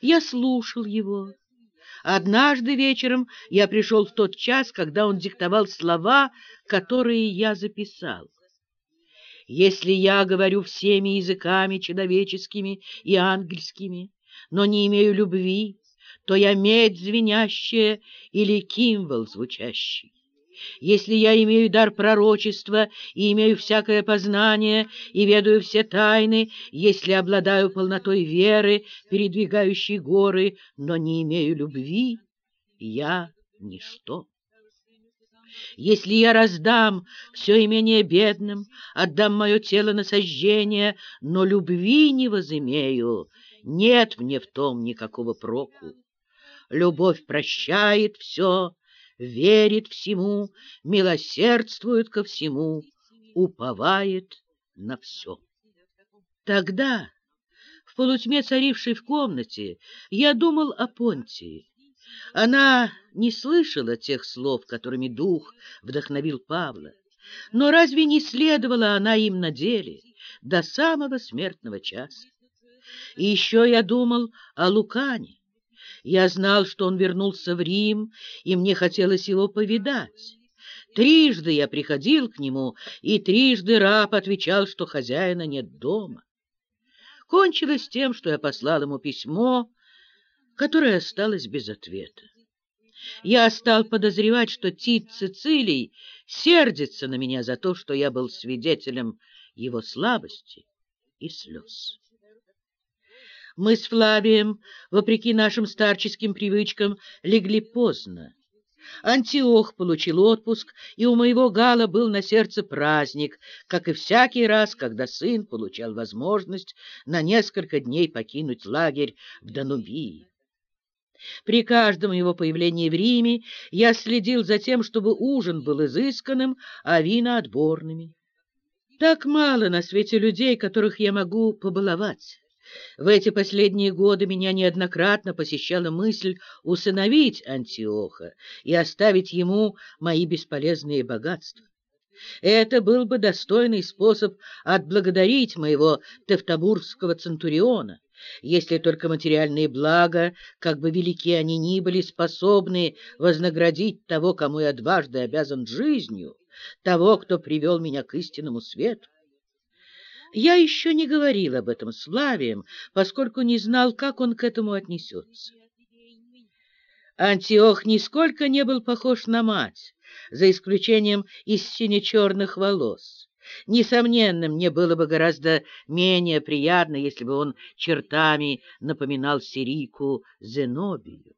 Я слушал его. Однажды вечером я пришел в тот час, когда он диктовал слова, которые я записал. Если я говорю всеми языками человеческими и ангельскими, но не имею любви, то я медь звенящая или кимвол звучащий. Если я имею дар пророчества и имею всякое познание и ведаю все тайны, если обладаю полнотой веры, передвигающей горы, но не имею любви, я ничто. Если я раздам все имение бедным, отдам мое тело на сожжение, но любви не возымею, нет мне в том никакого проку. Любовь прощает все, верит всему, милосердствует ко всему, уповает на все. Тогда, в полутьме царившей в комнате, я думал о Понтии. Она не слышала тех слов, которыми дух вдохновил Павла. Но разве не следовала она им на деле до самого смертного часа? И еще я думал о Лукане. Я знал, что он вернулся в Рим, и мне хотелось его повидать. Трижды я приходил к нему, и трижды раб отвечал, что хозяина нет дома. Кончилось тем, что я послал ему письмо, которое осталось без ответа. Я стал подозревать, что Тит Цицилий сердится на меня за то, что я был свидетелем его слабости и слез. Мы с Флавием, вопреки нашим старческим привычкам, легли поздно. Антиох получил отпуск, и у моего Гала был на сердце праздник, как и всякий раз, когда сын получал возможность на несколько дней покинуть лагерь в Данубии. При каждом его появлении в Риме я следил за тем, чтобы ужин был изысканным, а вина отборными. Так мало на свете людей, которых я могу побаловать. В эти последние годы меня неоднократно посещала мысль усыновить Антиоха и оставить ему мои бесполезные богатства. Это был бы достойный способ отблагодарить моего тевтобурского центуриона, если только материальные блага, как бы велики они ни были, способны вознаградить того, кому я дважды обязан жизнью, того, кто привел меня к истинному свету. Я еще не говорил об этом с Флавием, поскольку не знал, как он к этому отнесется. Антиох нисколько не был похож на мать, за исключением из сине-черных волос. Несомненно, мне было бы гораздо менее приятно, если бы он чертами напоминал Сирику Зенобию.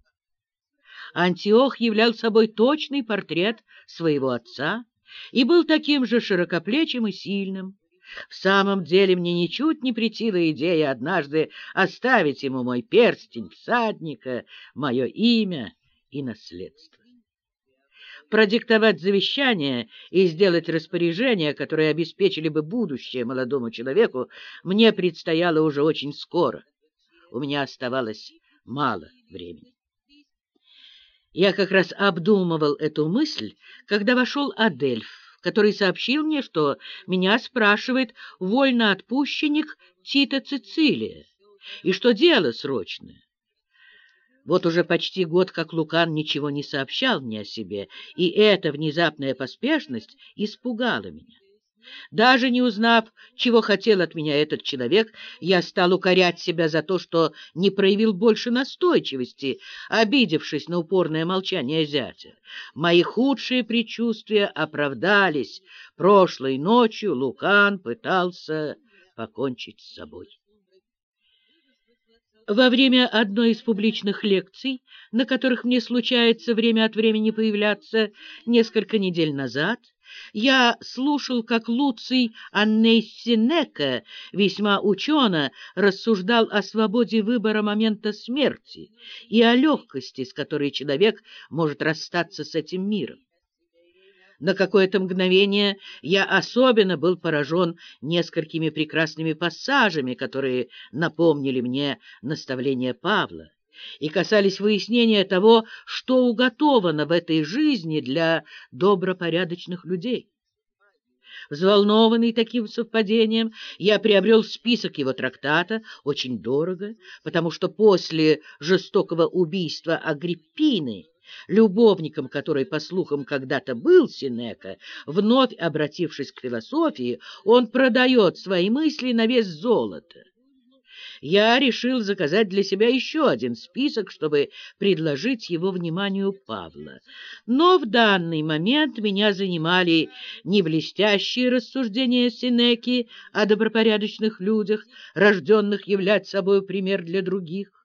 Антиох являл собой точный портрет своего отца и был таким же широкоплечим и сильным. В самом деле мне ничуть не претила идея однажды оставить ему мой перстень всадника, мое имя и наследство. Продиктовать завещание и сделать распоряжения, которые обеспечили бы будущее молодому человеку, мне предстояло уже очень скоро. У меня оставалось мало времени. Я как раз обдумывал эту мысль, когда вошел Адельф, который сообщил мне, что меня спрашивает вольноотпущенник Тита Цицилия, и что дело срочное. Вот уже почти год, как Лукан ничего не сообщал мне о себе, и эта внезапная поспешность испугала меня. Даже не узнав, чего хотел от меня этот человек, я стал укорять себя за то, что не проявил больше настойчивости, обидевшись на упорное молчание зятя. Мои худшие предчувствия оправдались. Прошлой ночью Лукан пытался покончить с собой. Во время одной из публичных лекций, на которых мне случается время от времени появляться, несколько недель назад, я слушал, как Луций Анней Синека весьма учено рассуждал о свободе выбора момента смерти и о легкости, с которой человек может расстаться с этим миром. На какое-то мгновение я особенно был поражен несколькими прекрасными пассажами, которые напомнили мне наставление Павла и касались выяснения того, что уготовано в этой жизни для добропорядочных людей. Взволнованный таким совпадением, я приобрел список его трактата очень дорого, потому что после жестокого убийства Агриппины, любовником которой, по слухам, когда-то был Синека, вновь обратившись к философии, он продает свои мысли на вес золота я решил заказать для себя еще один список, чтобы предложить его вниманию Павла. Но в данный момент меня занимали не блестящие рассуждения Синеки о добропорядочных людях, рожденных являть собой пример для других,